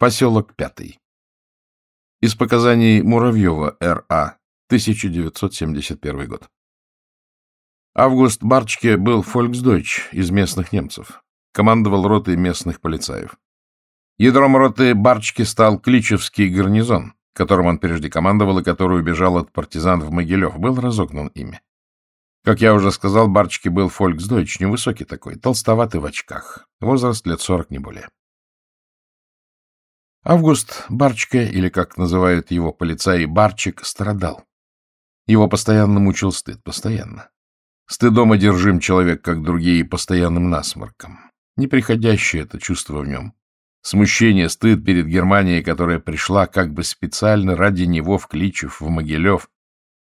Поселок Пятый. Из показаний Муравьева Р.А. 1971 год. Август Барчке был фольксдойч из местных немцев. Командовал ротой местных полицаев. Ядром роты Барчке стал Кличевский гарнизон, которым он прежде командовал и который убежал от партизан в Могилев, был разогнан ими. Как я уже сказал, Барчке был фольксдойч, невысокий такой, толстоватый в очках, возраст лет сорок, не более. Август Барчка, или, как называют его полицаи, Барчик, страдал. Его постоянно мучил стыд, постоянно. Стыдом одержим человек, как другие, постоянным насморком. Неприходящее это чувство в нем. Смущение, стыд перед Германией, которая пришла как бы специально ради него в Кличев, в Могилев,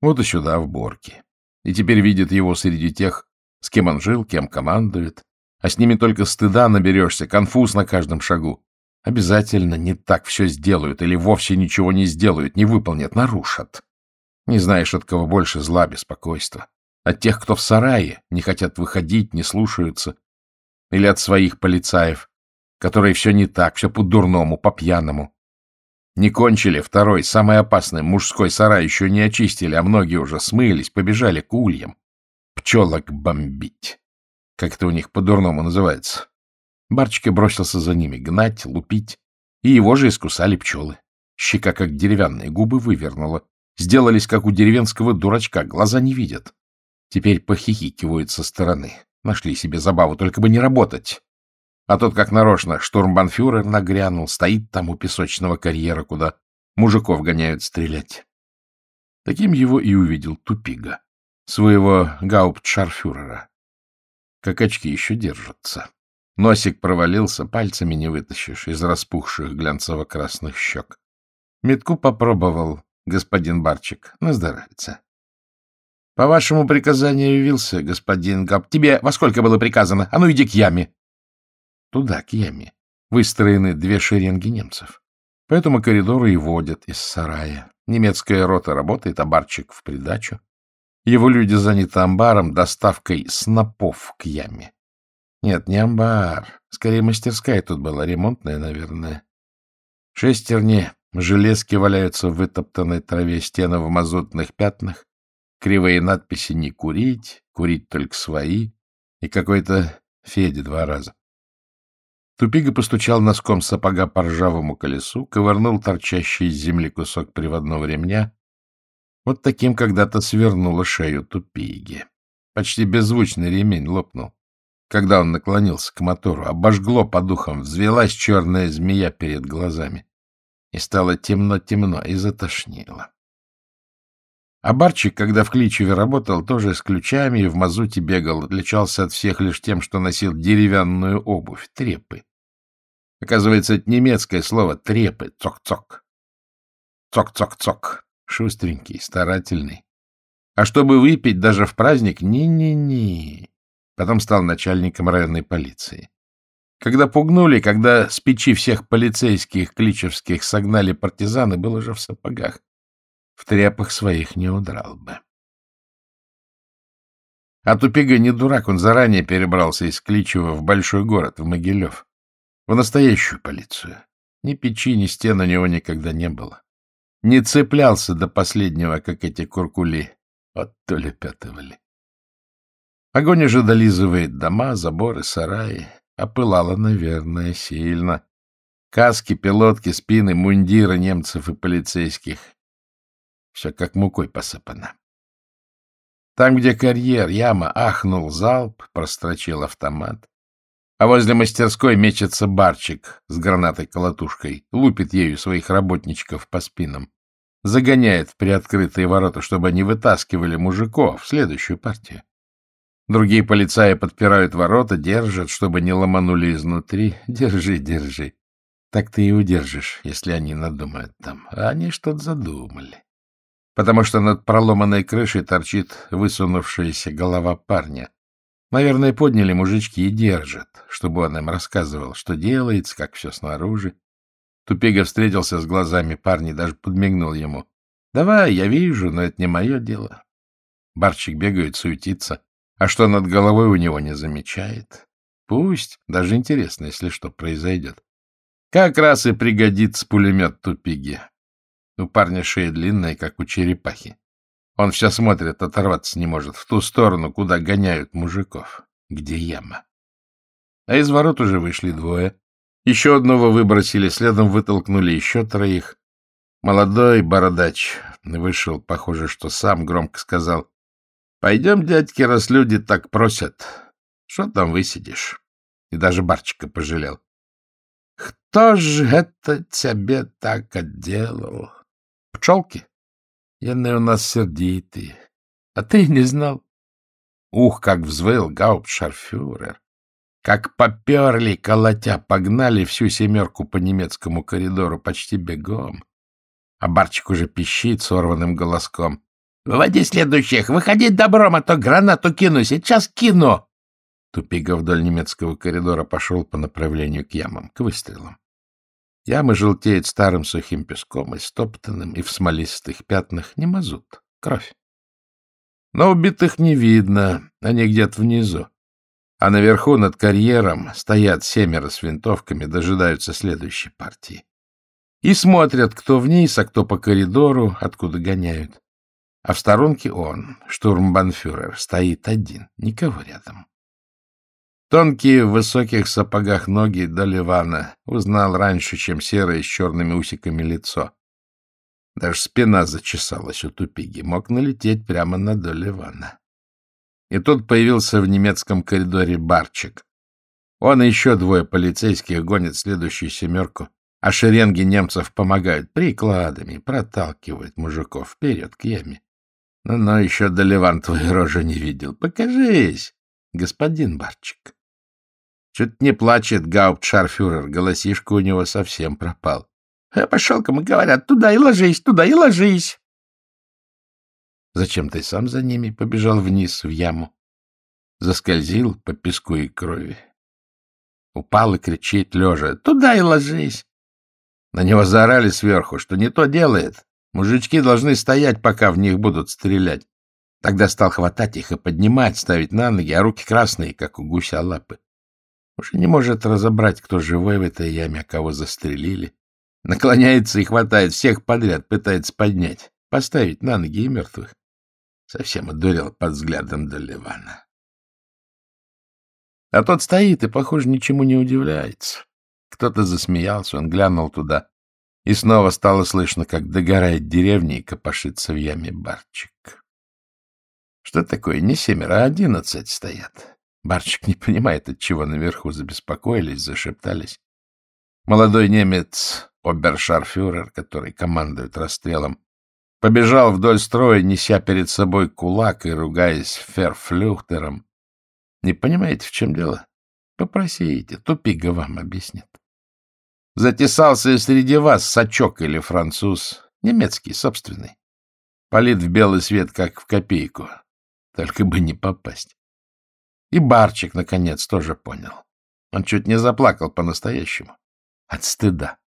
вот и сюда, в Борки. И теперь видит его среди тех, с кем он жил, кем командует. А с ними только стыда наберешься, конфуз на каждом шагу. Обязательно не так все сделают или вовсе ничего не сделают, не выполнят, нарушат. Не знаешь, от кого больше зла, беспокойства. От тех, кто в сарае, не хотят выходить, не слушаются. Или от своих полицаев, которые все не так, все по-дурному, по-пьяному. Не кончили второй, самый опасный, мужской сарай еще не очистили, а многие уже смылись, побежали к ульям. Пчелок бомбить. Как это у них по-дурному называется. Барчика бросился за ними гнать, лупить, и его же искусали пчелы. Щека как деревянные, губы вывернула. Сделались, как у деревенского дурачка, глаза не видят. Теперь похихикивают со стороны. Нашли себе забаву, только бы не работать. А тот, как нарочно, штурмбанфюрер нагрянул, стоит там у песочного карьера, куда мужиков гоняют стрелять. Таким его и увидел Тупига, своего гауптшарфюрера. Как еще держатся. Носик провалился, пальцами не вытащишь из распухших глянцево-красных щек. Метку попробовал господин Барчик. На здоровье. — По вашему приказанию явился, господин Габ. Тебе во сколько было приказано? А ну иди к яме. Туда, к яме, выстроены две шеренги немцев. По этому коридору и водят из сарая. Немецкая рота работает, а Барчик в придачу. Его люди заняты амбаром, доставкой снопов к яме. Нет, не амбар. Скорее, мастерская тут была, ремонтная, наверное. Шестерни, железки валяются в вытоптанной траве, стены в мазутных пятнах, кривые надписи «Не курить», «Курить только свои» и какой-то Феде два раза. Тупига постучал носком сапога по ржавому колесу, ковырнул торчащий из земли кусок приводного ремня. Вот таким когда-то свернула шею Тупиги. Почти беззвучный ремень лопнул. Когда он наклонился к мотору, обожгло по духам, взвелась черная змея перед глазами. И стало темно-темно, и затошнило. А Барчик, когда в Кличеве работал, тоже с ключами и в мазуте бегал, отличался от всех лишь тем, что носил деревянную обувь, трепы. Оказывается, это немецкое слово «трепы», «цок-цок». «Цок-цок-цок», шустренький, старательный. А чтобы выпить даже в праздник, ни-ни-ни, Потом стал начальником районной полиции. Когда пугнули, когда с печи всех полицейских кличевских согнали партизаны, был уже в сапогах. В тряпах своих не удрал бы. А Тупига не дурак, он заранее перебрался из Кличева в большой город, в Могилев, в настоящую полицию. Ни печи, ни стен у него никогда не было. Не цеплялся до последнего, как эти куркули. Вот. Огонь уже долизывает дома, заборы, сараи. Опылало, наверное, сильно. Каски, пилотки, спины, мундиры немцев и полицейских. Все как мукой посыпано. Там, где карьер, яма, ахнул залп, прострочил автомат. А возле мастерской мечется барчик с гранатой-колотушкой, лупит ею своих работничков по спинам. Загоняет в приоткрытые ворота, чтобы они вытаскивали мужиков в следующую партию. Другие полицаи подпирают ворота, держат, чтобы не ломанули изнутри. Держи, держи. Так ты и удержишь, если они надумают там. А они что-то задумали. Потому что над проломанной крышей торчит высунувшаяся голова парня. Наверное, подняли мужички и держат, чтобы он им рассказывал, что делается, как все снаружи. Тупига встретился с глазами парня, даже подмигнул ему. — Давай, я вижу, но это не мое дело. Барчик бегает, суетится. А что над головой у него не замечает? Пусть. Даже интересно, если что произойдет. Как раз и пригодится пулемет тупиги. У парня шея длинная, как у черепахи. Он все смотрит, оторваться не может, в ту сторону, куда гоняют мужиков, где яма. А из ворот уже вышли двое. Еще одного выбросили, следом вытолкнули еще троих. Молодой бородач вышел, похоже, что сам громко сказал. — Пойдем, дядьки, раз люди так просят. Что там высидишь? И даже Барчика пожалел. — Кто же это тебе так отделал? Пчелки? Яны у нас сердитые. А ты не знал? Ух, как взвыл гауптшарфюрер! Как поперли, колотя, погнали всю семерку по немецкому коридору почти бегом. А Барчик уже пищит сорванным голоском. — Выводи следующих! Выходи добром, а то гранату кину! Сейчас кину! Тупига вдоль немецкого коридора пошел по направлению к ямам, к выстрелам. Ямы желтеют старым сухим песком, и стоптанным, и в смолистых пятнах не мазут, кровь. Но убитых не видно, они где-то внизу. А наверху над карьером стоят семеро с винтовками, дожидаются следующей партии. И смотрят, кто вниз, а кто по коридору, откуда гоняют. А в сторонке он, штурмбанфюрер, стоит один, никого рядом. Тонкие в высоких сапогах ноги до Ливана узнал раньше, чем серое с черными усиками лицо. Даже спина зачесалась у тупиги, мог налететь прямо на Доливана. И тут появился в немецком коридоре Барчик. Он и еще двое полицейских гонят следующую семерку, а шеренги немцев помогают прикладами, проталкивают мужиков вперед к яме. Но еще Доливан твою рожу не видел. Покажись, господин Барчик. Чуть не плачет гауптшарфюрер, голосишка у него совсем пропал. «Э, — Пошел, кому говорят, туда и ложись, туда и ложись. Зачем ты сам за ними побежал вниз, в яму? Заскользил по песку и крови. Упал и кричит лежа. Туда и ложись. На него заорали сверху, что не то делает. Мужички должны стоять, пока в них будут стрелять. Тогда стал хватать их и поднимать, ставить на ноги, а руки красные, как у гуся лапы. Уже не может разобрать, кто живой в этой яме, а кого застрелили. Наклоняется и хватает всех подряд, пытается поднять, поставить на ноги и мертвых. Совсем одурел под взглядом Доливана. А тот стоит и, похоже, ничему не удивляется. Кто-то засмеялся, он глянул туда, и снова стало слышно, как догорает деревня и копошится в яме барчик. Что такое? Не семеро, а одиннадцать стоят. Барчик не понимает, от чего наверху забеспокоились, зашептались. Молодой немец, обершарфюрер, который командует расстрелом, побежал вдоль строя, неся перед собой кулак и ругаясь ферфлюхтером. Не понимаете, в чем дело? Попросите, тупига вам объяснит. Затесался среди вас сачок или француз, немецкий, собственный. Полит в белый свет, как в копейку. Только бы не попасть. И Барчик, наконец, тоже понял. Он чуть не заплакал по-настоящему. От стыда.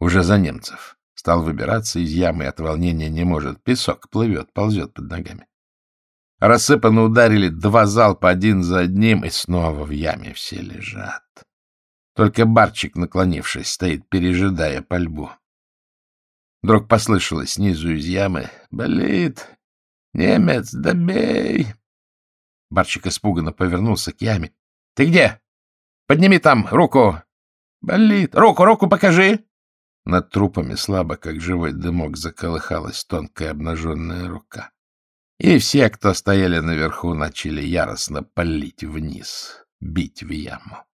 Уже за немцев. Стал выбираться из ямы от волнения не может. Песок плывет, ползет под ногами. Рассыпанно ударили два залпа один за одним, и снова в яме все лежат. Только Барчик, наклонившись, стоит, пережидая пальбу. Вдруг послышалось снизу из ямы. «Болит! Немец, добей!» Барчик испуганно повернулся к яме. — Ты где? Подними там руку! — Болит. Руку, руку покажи! Над трупами слабо, как живой дымок, заколыхалась тонкая обнаженная рука. И все, кто стояли наверху, начали яростно палить вниз, бить в яму.